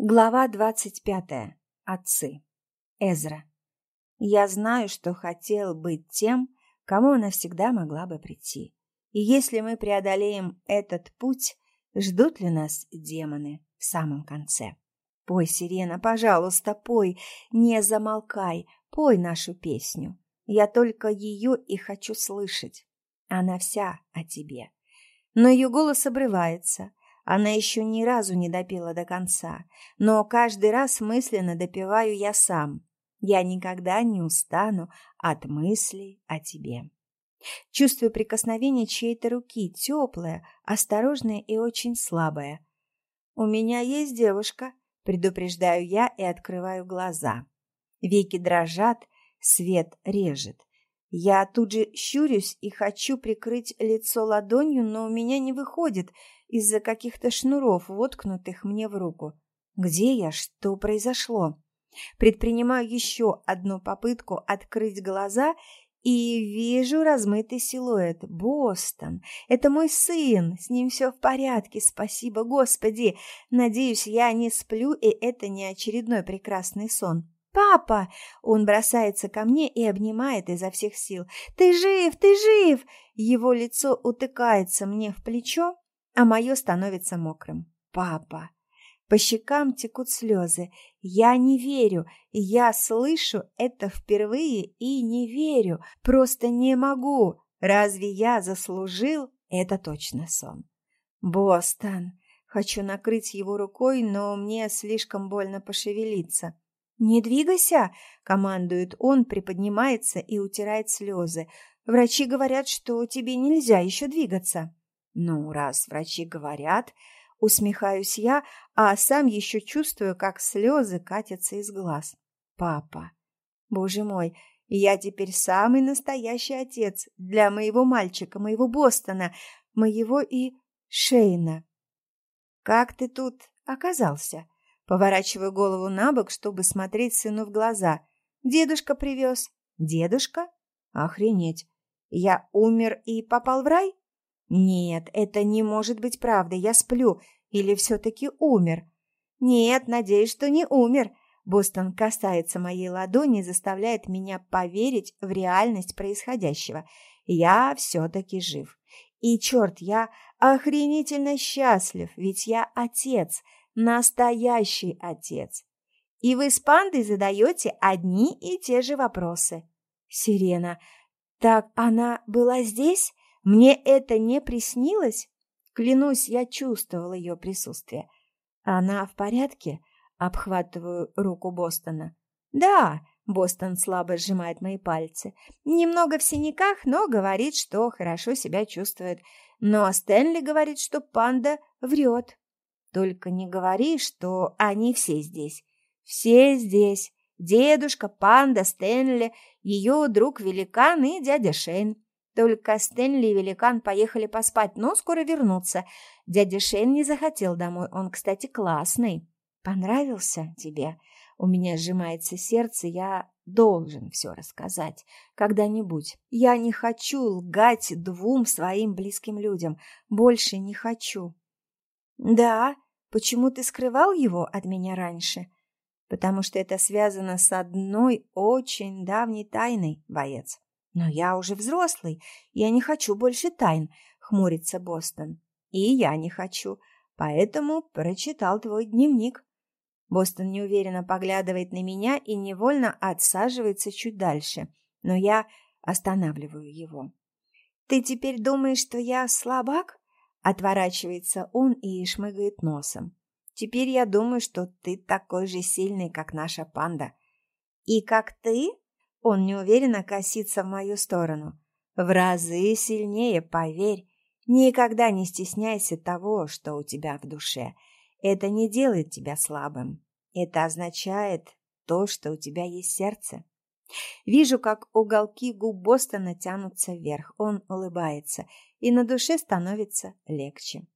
Глава двадцать пятая. Отцы. Эзра. Я знаю, что хотел быть тем, кому она всегда могла бы прийти. И если мы преодолеем этот путь, ждут ли нас демоны в самом конце? Пой, сирена, пожалуйста, пой, не замолкай, пой нашу песню. Я только ее и хочу слышать. Она вся о тебе. Но ее голос обрывается, она еще ни разу не допила до конца, но каждый раз мысленно допиваю я сам. Я никогда не устану от мыслей о тебе. Чувствую прикосновение чьей-то руки, теплое, осторожное и очень слабое. «У меня есть девушка», — предупреждаю я и открываю глаза. Веки дрожат, свет режет. Я тут же щурюсь и хочу прикрыть лицо ладонью, но у меня не выходит — из-за каких-то шнуров, воткнутых мне в руку. Где я? Что произошло? Предпринимаю еще одну попытку открыть глаза и вижу размытый силуэт. Бостон. Это мой сын. С ним все в порядке. Спасибо, Господи. Надеюсь, я не сплю, и это не очередной прекрасный сон. «Папа!» Он бросается ко мне и обнимает изо всех сил. «Ты жив! Ты жив!» Его лицо утыкается мне в плечо, а мое становится мокрым. Папа. По щекам текут слезы. Я не верю. Я слышу это впервые и не верю. Просто не могу. Разве я заслужил? Это точно сон. Бостон. Хочу накрыть его рукой, но мне слишком больно пошевелиться. «Не двигайся!» – командует он, приподнимается и утирает слезы. «Врачи говорят, что тебе нельзя еще двигаться». Ну, раз врачи говорят, усмехаюсь я, а сам еще чувствую, как слезы катятся из глаз. Папа. Боже мой, я теперь самый настоящий отец для моего мальчика, моего Бостона, моего и Шейна. Как ты тут оказался? Поворачиваю голову на бок, чтобы смотреть сыну в глаза. Дедушка привез. Дедушка? Охренеть. Я умер и попал в рай? Нет, это не может быть правдой. Я сплю. Или все-таки умер? Нет, надеюсь, что не умер. Бостон касается моей ладони и заставляет меня поверить в реальность происходящего. Я все-таки жив. И, черт, я охренительно счастлив, ведь я отец, настоящий отец. И вы с пандой задаете одни и те же вопросы. Сирена, так она была здесь? Мне это не приснилось? Клянусь, я чувствовал ее присутствие. Она в порядке? Обхватываю руку Бостона. Да, Бостон слабо сжимает мои пальцы. Немного в синяках, но говорит, что хорошо себя чувствует. Но Стэнли говорит, что панда врет. Только не говори, что они все здесь. Все здесь. Дедушка, панда, Стэнли, ее друг-великан и дядя Шейн. Только Стэнли и Великан поехали поспать, но скоро вернутся. Дядя Шейн не захотел домой, он, кстати, классный. Понравился тебе? У меня сжимается сердце, я должен все рассказать когда-нибудь. Я не хочу лгать двум своим близким людям. Больше не хочу. Да, почему ты скрывал его от меня раньше? Потому что это связано с одной очень давней тайной, боец. «Но я уже взрослый, я не хочу больше тайн», — хмурится Бостон. «И я не хочу, поэтому прочитал твой дневник». Бостон неуверенно поглядывает на меня и невольно отсаживается чуть дальше, но я останавливаю его. «Ты теперь думаешь, что я слабак?» Отворачивается он и шмыгает носом. «Теперь я думаю, что ты такой же сильный, как наша панда». «И как ты?» Он неуверенно косится в мою сторону. В разы сильнее, поверь. Никогда не стесняйся того, что у тебя в душе. Это не делает тебя слабым. Это означает то, что у тебя есть сердце. Вижу, как уголки губ Бостона тянутся вверх. Он улыбается, и на душе становится легче.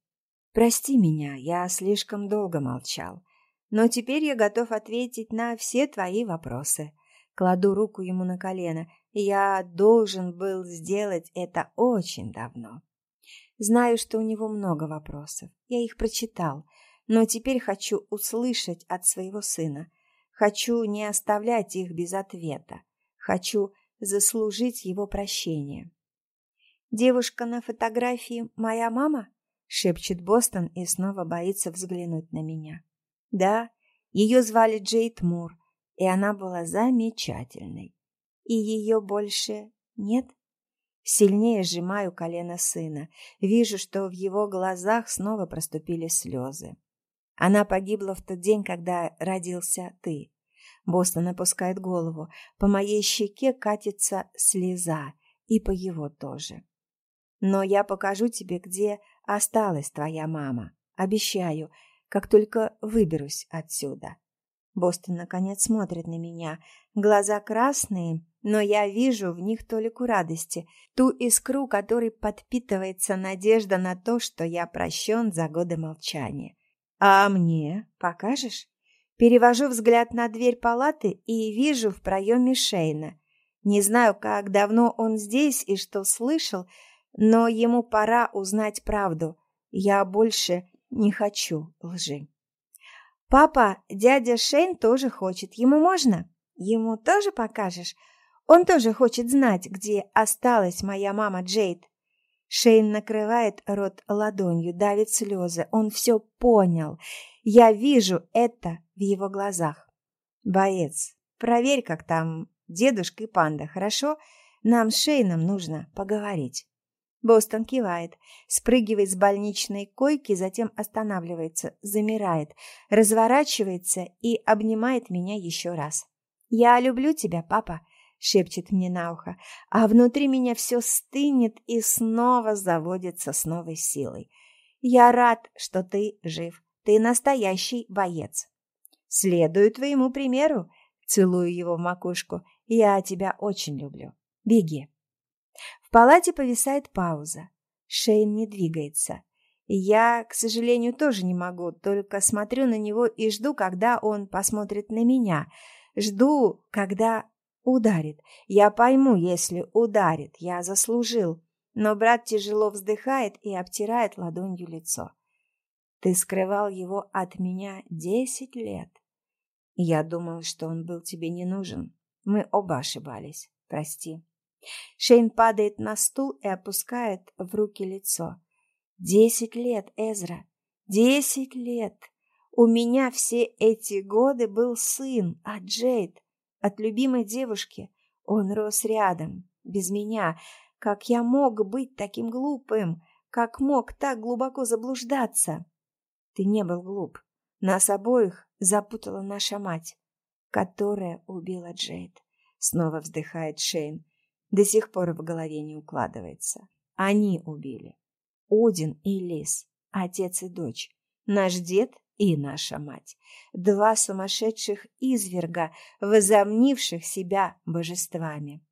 Прости меня, я слишком долго молчал. Но теперь я готов ответить на все твои вопросы. Кладу руку ему на колено. Я должен был сделать это очень давно. Знаю, что у него много вопросов. Я их прочитал. но теперь хочу услышать от своего сына. Хочу не оставлять их без ответа. Хочу заслужить его прощение. «Девушка на фотографии моя мама?» — шепчет Бостон и снова боится взглянуть на меня. «Да, ее звали Джейд Мур, и она была замечательной. И ее больше нет?» Сильнее сжимаю колено сына. Вижу, что в его глазах снова проступили слезы. Она погибла в тот день, когда родился ты. Бостон опускает голову. По моей щеке катится слеза, и по его тоже. Но я покажу тебе, где осталась твоя мама. Обещаю, как только выберусь отсюда. Бостон, наконец, смотрит на меня. Глаза красные, но я вижу в них толику радости, ту искру, которой подпитывается надежда на то, что я прощен за годы молчания. «А мне покажешь?» Перевожу взгляд на дверь палаты и вижу в проеме Шейна. Не знаю, как давно он здесь и что слышал, но ему пора узнать правду. Я больше не хочу лжи. «Папа, дядя Шейн тоже хочет. Ему можно? Ему тоже покажешь? Он тоже хочет знать, где осталась моя мама Джейд». Шейн накрывает рот ладонью, давит слезы. Он все понял. Я вижу это в его глазах. «Боец, проверь, как там дедушка и панда, хорошо? Нам с Шейном нужно поговорить». Бостон кивает, спрыгивает с больничной койки, затем останавливается, замирает, разворачивается и обнимает меня еще раз. «Я люблю тебя, папа», — шепчет мне на ухо, а внутри меня все стынет и снова заводится с новой силой. «Я рад, что ты жив. Ты настоящий боец». «Следую твоему примеру», — целую его в макушку. «Я тебя очень люблю. Беги» палате повисает пауза. Шейн не двигается. Я, к сожалению, тоже не могу, только смотрю на него и жду, когда он посмотрит на меня. Жду, когда ударит. Я пойму, если ударит, я заслужил. Но брат тяжело вздыхает и обтирает ладонью лицо. Ты скрывал его от меня десять лет. Я думал, что он был тебе не нужен. Мы оба ошибались. Прости. Шейн падает на стул и опускает в руки лицо. Десять лет, Эзра, десять лет. У меня все эти годы был сын, а Джейд от любимой девушки. Он рос рядом, без меня. Как я мог быть таким глупым? Как мог так глубоко заблуждаться? Ты не был глуп. Нас обоих запутала наша мать, которая убила Джейд. Снова вздыхает Шейн до сих пор в голове не укладывается. Они убили. Один и Лис, отец и дочь, наш дед и наша мать. Два сумасшедших изверга, возомнивших себя божествами.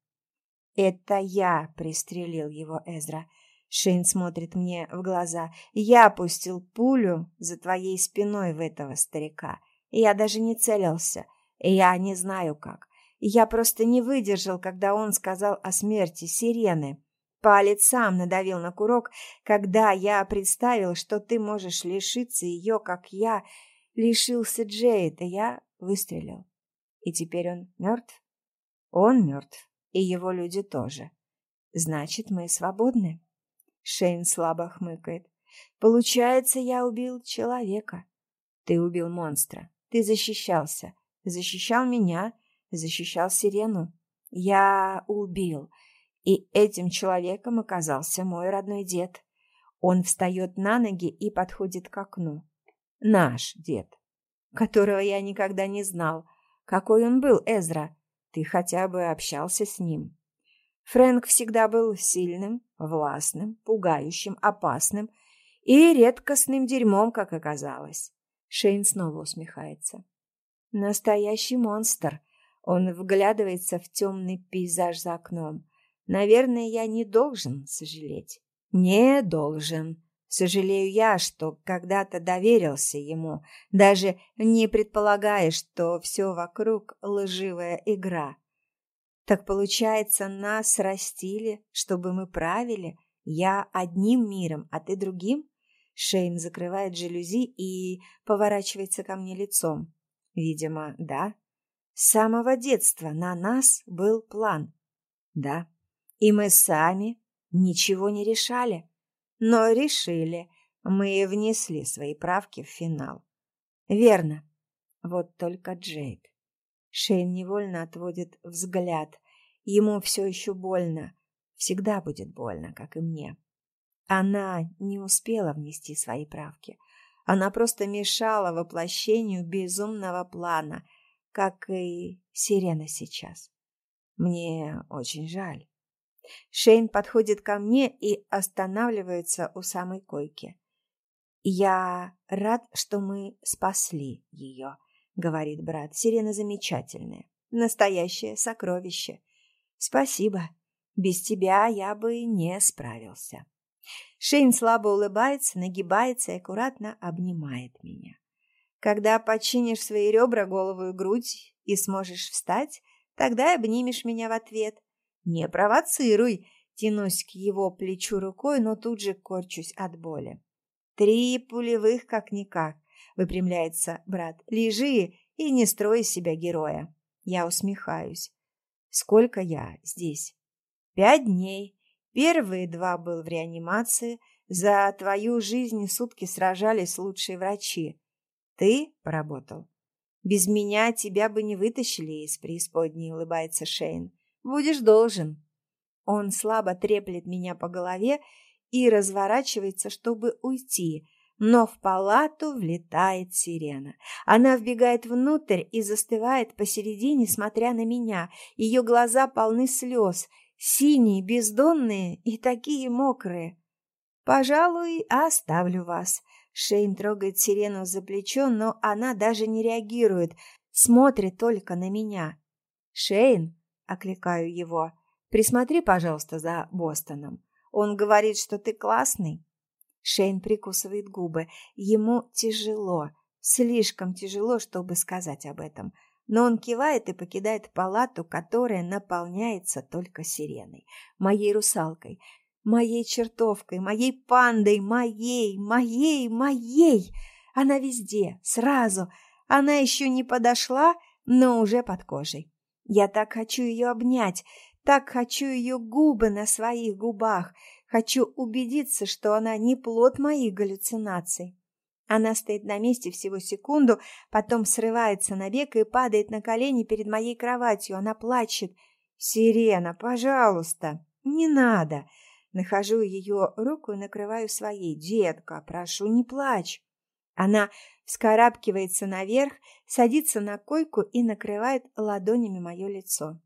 «Это я пристрелил его, Эзра», Шейн смотрит мне в глаза. «Я пустил пулю за твоей спиной в этого старика. Я даже не целился. Я не знаю как. Я просто не выдержал, когда он сказал о смерти сирены. Палец сам надавил на курок, когда я представил, что ты можешь лишиться ее, как я лишился Джейд, и я выстрелил. И теперь он мертв? Он мертв, и его люди тоже. Значит, мы свободны? Шейн слабо хмыкает. Получается, я убил человека. Ты убил монстра. Ты защищался. Защищал меня защищал сирену. Я убил, и этим человеком оказался мой родной дед. Он встает на ноги и подходит к окну. Наш дед, которого я никогда не знал. Какой он был, Эзра? Ты хотя бы общался с ним. Фрэнк всегда был сильным, властным, пугающим, опасным и редкостным дерьмом, как оказалось. Шейн снова усмехается. Настоящий монстр, он вглядывается в темный пейзаж за окном. Наверное, я не должен сожалеть. Не должен. Сожалею я, что когда-то доверился ему, даже не предполагая, что все вокруг лживая игра. Так получается, нас растили, чтобы мы правили, я одним миром, а ты другим? Шейн закрывает жалюзи и поворачивается ко мне лицом. Видимо, да. С самого детства на нас был план. Да. И мы сами ничего не решали. Но решили. Мы внесли свои правки в финал. Верно. Вот только Джейд. Шейн невольно отводит взгляд. Ему все еще больно. Всегда будет больно, как и мне. Она не успела внести свои правки. Она просто мешала воплощению безумного плана, как и сирена сейчас. Мне очень жаль. Шейн подходит ко мне и останавливается у самой койки. «Я рад, что мы спасли ее», — говорит брат. «Сирена замечательная, настоящее сокровище. Спасибо. Без тебя я бы не справился». Шейн слабо улыбается, нагибается и аккуратно обнимает меня. Когда починишь свои ребра, голову и грудь и сможешь встать, тогда обнимешь меня в ответ. Не провоцируй, тянусь к его плечу рукой, но тут же корчусь от боли. Три пулевых как-никак, выпрямляется брат. Лежи и не строй из себя героя. Я усмехаюсь. Сколько я здесь? Пять дней. Первые два был в реанимации. За твою жизнь сутки сражались лучшие врачи. Ты поработал. Без меня тебя бы не вытащили из преисподней, улыбается Шейн. Будешь должен. Он слабо треплет меня по голове и разворачивается, чтобы уйти, но в палату влетает сирена. Она вбегает внутрь и застывает посередине, смотря на меня. Ее глаза полны слез, Синие, бездонные и такие мокрые. Пожалуй, оставлю вас. Шейн трогает Сирену за плечо, но она даже не реагирует, смотрит только на меня. Шейн, окликаю его, присмотри, пожалуйста, за Бостоном. Он говорит, что ты классный. Шейн прикусывает губы. Ему тяжело, слишком тяжело, чтобы сказать об этом но он кивает и покидает палату, которая наполняется только сиреной, моей русалкой, моей чертовкой, моей пандой, моей, моей, моей. Она везде, сразу. Она еще не подошла, но уже под кожей. Я так хочу ее обнять, так хочу ее губы на своих губах, хочу убедиться, что она не плод моих галлюцинаций. Она стоит на месте всего секунду, потом срывается на бег и падает на колени перед моей кроватью. Она плачет. «Сирена, пожалуйста!» «Не надо!» Нахожу ее руку и накрываю своей. «Детка, прошу, не плачь!» Она вскарабкивается наверх, садится на койку и накрывает ладонями мое лицо.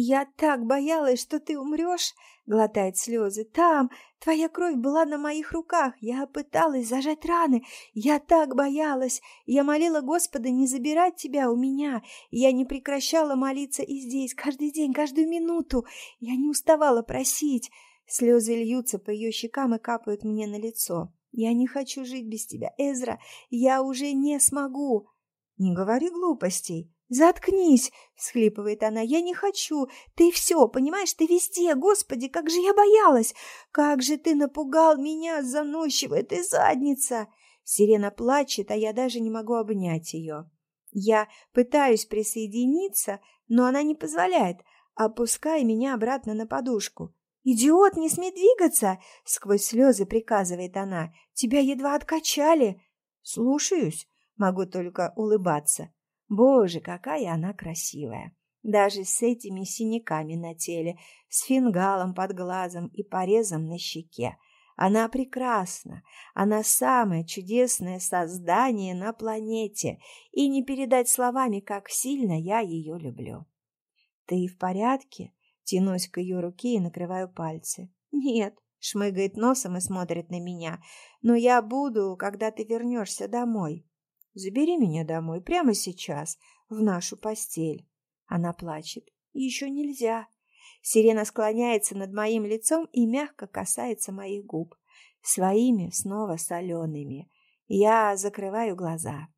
«Я так боялась, что ты умрешь!» — глотает слезы. «Там! Твоя кровь была на моих руках! Я пыталась зажать раны! Я так боялась! Я молила Господа не забирать тебя у меня! Я не прекращала молиться и здесь, каждый день, каждую минуту! Я не уставала просить!» Слезы льются по ее щекам и капают мне на лицо. «Я не хочу жить без тебя, Эзра! Я уже не смогу!» «Не говори глупостей!» «Заткнись!» — всхлипывает она. «Я не хочу! Ты все, понимаешь, ты везде! Господи, как же я боялась! Как же ты напугал меня, заносчивая ты задница!» Сирена плачет, а я даже не могу обнять ее. Я пытаюсь присоединиться, но она не позволяет, опуская меня обратно на подушку. «Идиот, не смей двигаться!» — сквозь слезы приказывает она. «Тебя едва откачали!» «Слушаюсь!» — могу только улыбаться. Боже, какая она красивая! Даже с этими синяками на теле, с фингалом под глазом и порезом на щеке. Она прекрасна, она самое чудесное создание на планете, и не передать словами, как сильно я ее люблю. «Ты в порядке?» Тянусь к ее руке и накрываю пальцы. «Нет», — шмыгает носом и смотрит на меня, «но я буду, когда ты вернешься домой». Забери меня домой прямо сейчас, в нашу постель. Она плачет. Еще нельзя. Сирена склоняется над моим лицом и мягко касается моих губ. Своими снова солеными. Я закрываю глаза.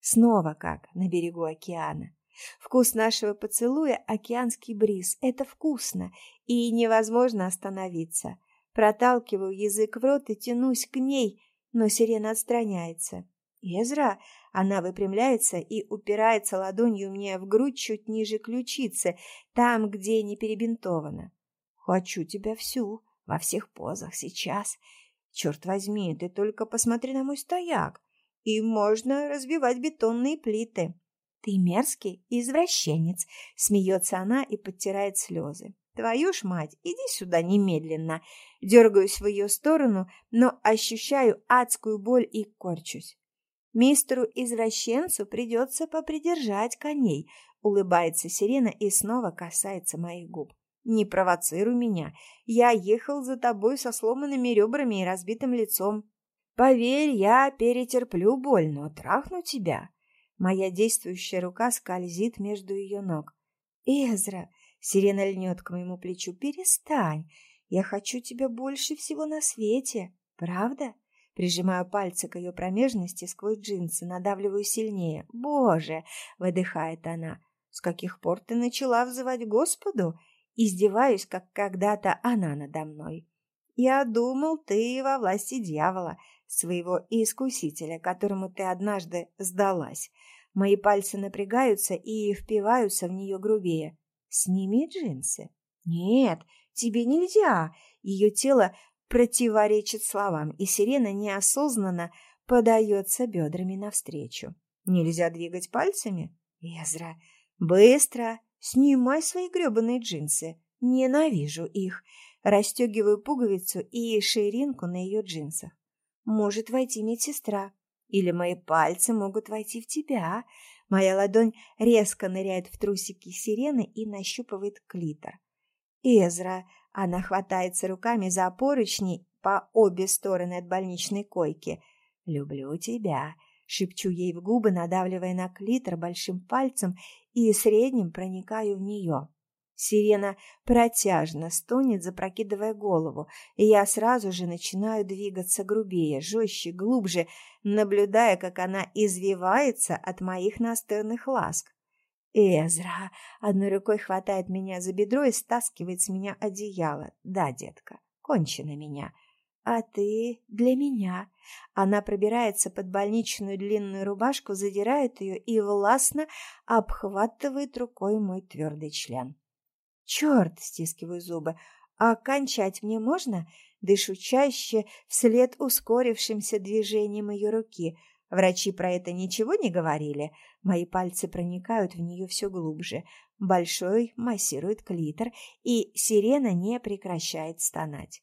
Снова как на берегу океана. Вкус нашего поцелуя – океанский бриз. Это вкусно, и невозможно остановиться. Проталкиваю язык в рот и тянусь к ней, но сирена отстраняется. Эзра, она выпрямляется и упирается ладонью мне в грудь чуть ниже ключицы, там, где не перебинтовано. Хочу тебя всю, во всех позах, сейчас. Черт возьми, ты только посмотри на мой стояк. И можно разбивать бетонные плиты. Ты мерзкий извращенец, смеется она и подтирает слезы. Твою ж мать, иди сюда немедленно. Дергаюсь в ее сторону, но ощущаю адскую боль и корчусь. Мистеру-извращенцу придется попридержать коней, улыбается сирена и снова касается моих губ. Не провоцируй меня. Я ехал за тобой со сломанными ребрами и разбитым лицом. Поверь, я перетерплю боль, но трахну тебя. Моя действующая рука скользит между ее ног. Эзра, сирена льнет к моему плечу, перестань. Я хочу тебя больше всего на свете. Правда? Прижимаю пальцы к ее промежности сквозь джинсы, надавливаю сильнее. «Боже!» — выдыхает она. «С каких пор ты начала взывать Господу?» Издеваюсь, как когда-то она надо мной. «Я думал, ты во власти дьявола, своего искусителя, которому ты однажды сдалась». Мои пальцы напрягаются и впиваются в нее грубее. «Сними джинсы». «Нет, тебе нельзя!» Ее тело противоречит словам, и сирена неосознанно подается бедрами навстречу. Нельзя двигать пальцами? Езра, быстро! Снимай свои гребаные джинсы. Ненавижу их. Расстегиваю пуговицу и ширинку на ее джинсах. Может войти медсестра. Или мои пальцы могут войти в тебя. Моя ладонь резко ныряет в трусики сирены и нащупывает клитор. Эзра, она хватается руками за поручни по обе стороны от больничной койки. «Люблю тебя», — шепчу ей в губы, надавливая на клитор большим пальцем и средним проникаю в нее. Сирена протяжно стонет, запрокидывая голову, и я сразу же начинаю двигаться грубее, жестче, глубже, наблюдая, как она извивается от моих настырных ласк. Эзра одной рукой хватает меня за бедро и стаскивает с меня одеяло. Да, детка, кончено меня. А ты для меня. Она пробирается под больничную длинную рубашку, задирает ее и властно обхватывает рукой мой твердый член. Черт, стискиваю зубы. А кончать мне можно? Дышу чаще вслед ускорившимся движением ее руки – Врачи про это ничего не говорили. Мои пальцы проникают в нее все глубже. Большой массирует клитор, и сирена не прекращает стонать.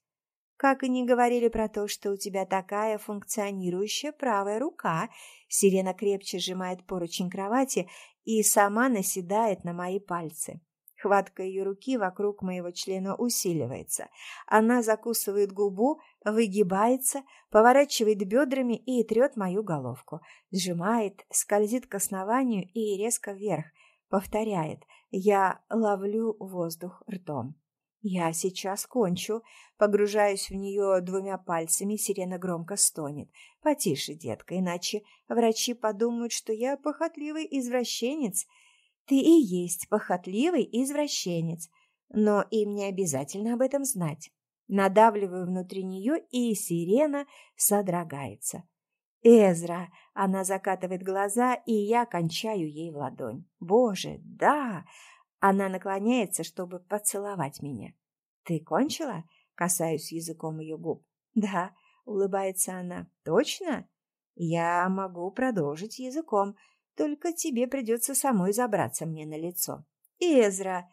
Как и не говорили про то, что у тебя такая функционирующая правая рука. Сирена крепче сжимает поручень кровати и сама наседает на мои пальцы. Хватка ее руки вокруг моего члена усиливается. Она закусывает губу, выгибается, поворачивает бедрами и трет мою головку. Сжимает, скользит к основанию и резко вверх. Повторяет. Я ловлю воздух ртом. Я сейчас кончу. Погружаюсь в нее двумя пальцами, сирена громко стонет. Потише, детка, иначе врачи подумают, что я похотливый извращенец – ты и есть похотливый извращенец, но им не обязательно об этом знать. Надавливаю внутри нее, и сирена содрогается. Эзра, она закатывает глаза, и я кончаю ей в ладонь. Боже, да! Она наклоняется, чтобы поцеловать меня. Ты кончила? Касаюсь языком ее губ. Да, улыбается она. Точно? Я могу продолжить языком, только тебе придется самой забраться мне на лицо. Эзра,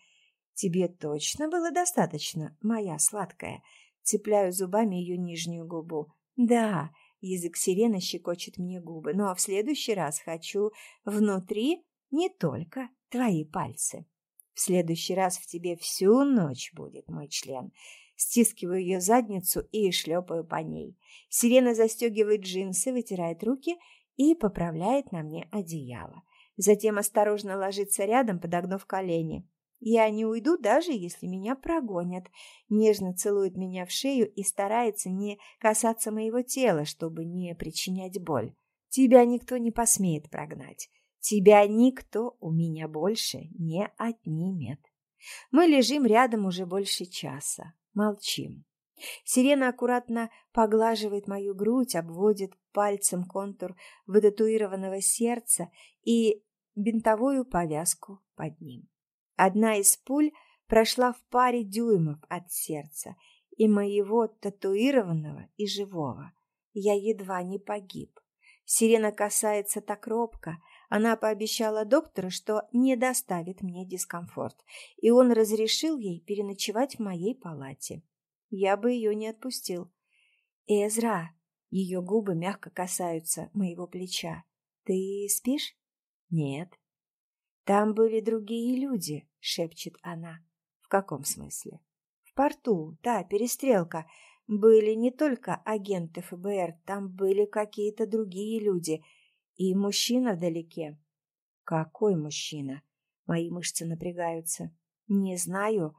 тебе точно было достаточно, моя сладкая. Цепляю зубами ее нижнюю губу. Да, язык сирены щекочет мне губы, но в следующий раз хочу внутри не только твои пальцы. В следующий раз в тебе всю ночь будет мой член. Стискиваю ее задницу и шлепаю по ней. Сирена застегивает джинсы, вытирает руки и поправляет на мне одеяло. Затем осторожно ложится рядом, подогнув колени. Я не уйду, даже если меня прогонят. Нежно целует меня в шею и старается не касаться моего тела, чтобы не причинять боль. Тебя никто не посмеет прогнать. Тебя никто у меня больше не отнимет. Мы лежим рядом уже больше часа. Молчим. Сирена аккуратно поглаживает мою грудь, обводит пальцем контур вытатуированного сердца и бинтовую повязку под ним. Одна из пуль прошла в паре дюймов от сердца и моего татуированного и живого. Я едва не погиб. Сирена касается так робко. Она пообещала доктору, что не доставит мне дискомфорт, и он разрешил ей переночевать в моей палате. Я бы ее не отпустил. «Эзра!» Ее губы мягко касаются моего плеча. «Ты спишь?» «Нет». «Там были другие люди», — шепчет она. «В каком смысле?» «В порту, да, перестрелка были не только агенты ФБР, там были какие-то другие люди. И мужчина вдалеке. Какой мужчина? Мои мышцы напрягаются. Не знаю.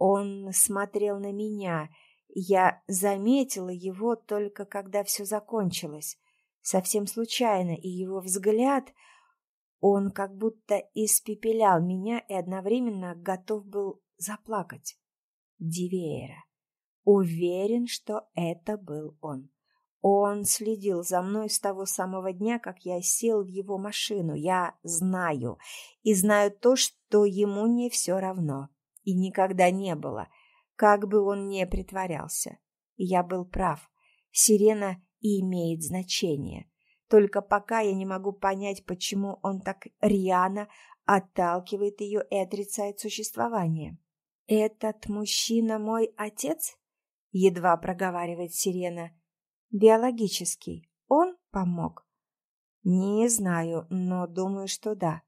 Он смотрел на меня. Я заметила его только когда все закончилось. Совсем случайно, и его взгляд... Он как будто испепелял меня и одновременно готов был заплакать. Дивеера. Уверен, что это был он. Он следил за мной с того самого дня, как я сел в его машину. Я знаю. И знаю то, что ему не все равно. И никогда не было. Как бы он ни притворялся. Я был прав. Сирена имеет значение. Только пока я не могу понять, почему он так рьяно отталкивает ее и отрицает существование. «Этот мужчина мой отец?» едва проговаривает Сирена. Биологический. Он помог? Не знаю, но думаю, что да.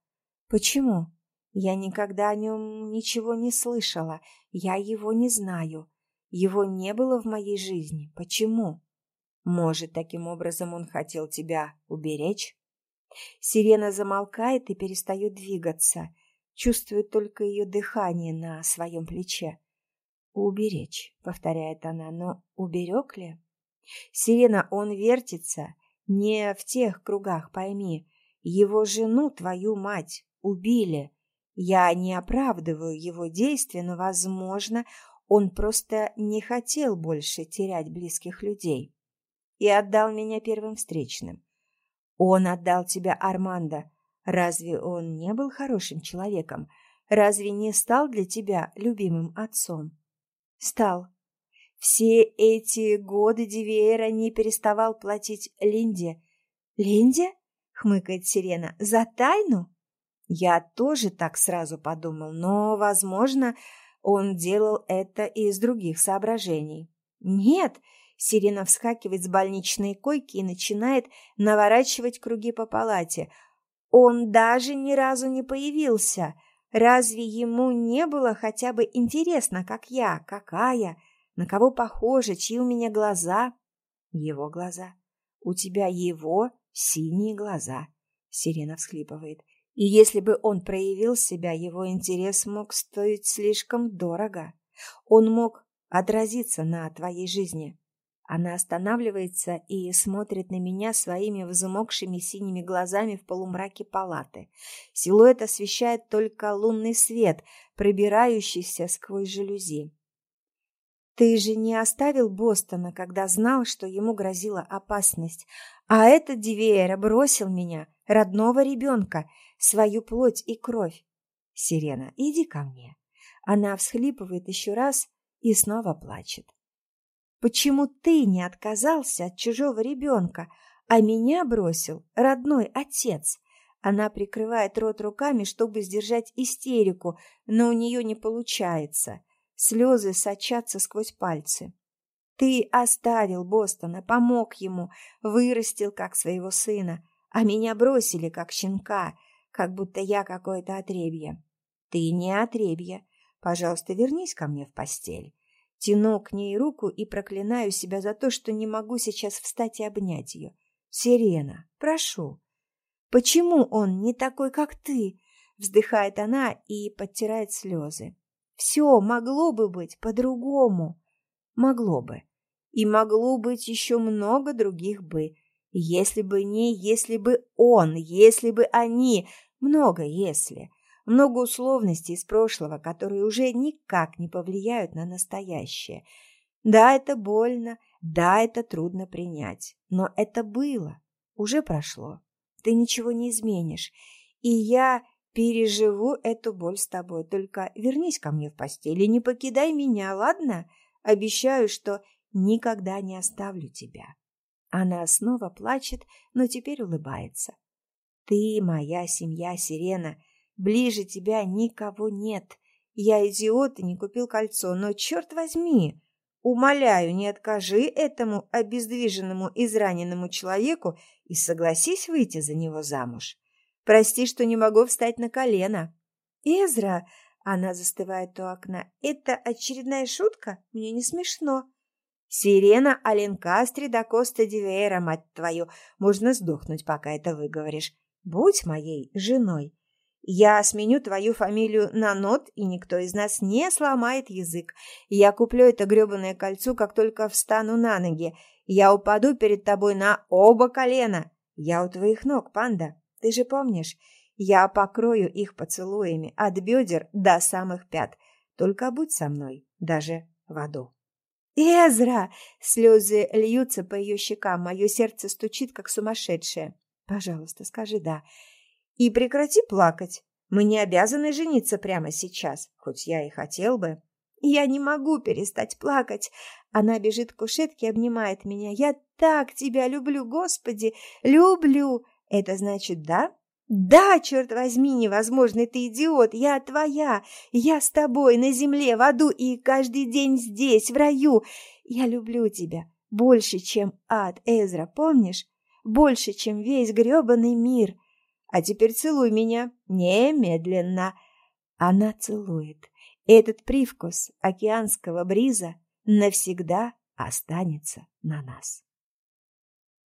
Почему? Я никогда о нем ничего не слышала. Я его не знаю. Его не было в моей жизни. Почему? Может, таким образом он хотел тебя уберечь? Сирена замолкает и перестает двигаться. Чувствует только ее дыхание на своем плече. «Уберечь», — повторяет она, — «но уберег ли?» «Сирена, он вертится не в тех кругах, пойми. Его жену, твою мать, убили. Я не оправдываю его действия, но, возможно, он просто не хотел больше терять близких людей и отдал меня первым встречным. Он отдал тебя Армандо. Разве он не был хорошим человеком? Разве не стал для тебя любимым отцом? Стал. Все эти годы Дивеера не переставал платить Линде. «Линде?» — хмыкает Сирена. «За тайну?» Я тоже так сразу подумал, но, возможно, он делал это из других соображений. «Нет!» — Сирена вскакивает с больничной койки и начинает наворачивать круги по палате. «Он даже ни разу не появился!» Разве ему не было хотя бы интересно, как я, какая, на кого похожа, чьи у меня глаза? Его глаза. У тебя его синие глаза. Сирена всхлипывает. И если бы он проявил себя, его интерес мог стоить слишком дорого. Он мог отразиться на твоей жизни. Она останавливается и смотрит на меня своими взмокшими синими глазами в полумраке палаты. Силуэт освещает только лунный свет, пробирающийся сквозь жалюзи. «Ты же не оставил Бостона, когда знал, что ему грозила опасность, а этот Дивеера бросил меня, родного ребенка, свою плоть и кровь. Сирена, иди ко мне». Она всхлипывает еще раз и снова плачет. Почему ты не отказался от чужого ребенка, а меня бросил родной отец? Она прикрывает рот руками, чтобы сдержать истерику, но у нее не получается. Слезы сочатся сквозь пальцы. Ты оставил Бостона, помог ему, вырастил как своего сына, а меня бросили как щенка, как будто я какое-то отребье. Ты не отребье. Пожалуйста, вернись ко мне в постель. Тяну к ней руку и проклинаю себя за то, что не могу сейчас встать и обнять ее. «Сирена, прошу». «Почему он не такой, как ты?» Вздыхает она и подтирает слезы. «Все могло бы быть по-другому». «Могло бы. И могло быть еще много других «бы». Если бы не, если бы он, если бы они, много если много условностей из прошлого, которые уже никак не повлияют на настоящее. Да, это больно, да, это трудно принять, но это было, уже прошло. Ты ничего не изменишь, и я переживу эту боль с тобой. Только вернись ко мне в постель и не покидай меня, ладно? Обещаю, что никогда не оставлю тебя. Она снова плачет, но теперь улыбается. Ты моя семья, Сирена. Ближе тебя никого нет. Я идиот и не купил кольцо, но черт возьми, умоляю, не откажи этому обездвиженному, израненному человеку и согласись выйти за него замуж. Прости, что не могу встать на колено. Эзра, она застывает у окна. Это очередная шутка? Мне не смешно. Сирена Аленкастри да Коста Дивейра, мать твою. Можно сдохнуть, пока это выговоришь. Будь моей женой. Я сменю твою фамилию на нот, и никто из нас не сломает язык. Я куплю это грёбаное кольцо, как только встану на ноги. Я упаду перед тобой на оба колена. Я у твоих ног, панда. Ты же помнишь? Я покрою их поцелуями от бедер до самых пят. Только будь со мной, даже в аду. «Эзра!» Слезы льются по ее щекам, мое сердце стучит, как сумасшедшее. Пожалуйста, скажи «да». И прекрати плакать. Мы не обязаны жениться прямо сейчас, хоть я и хотел бы. Я не могу перестать плакать. Она бежит к кушетке обнимает меня. Я так тебя люблю, Господи, люблю. Это значит «да»? Да, черт возьми, невозможный ты идиот. Я твоя. Я с тобой на земле, в аду и каждый день здесь, в раю. Я люблю тебя больше, чем ад, Эзра, помнишь? больше, чем весь грёбаный мир. А теперь целуй меня немедленно. Она целует. Этот привкус океанского бриза навсегда останется на нас.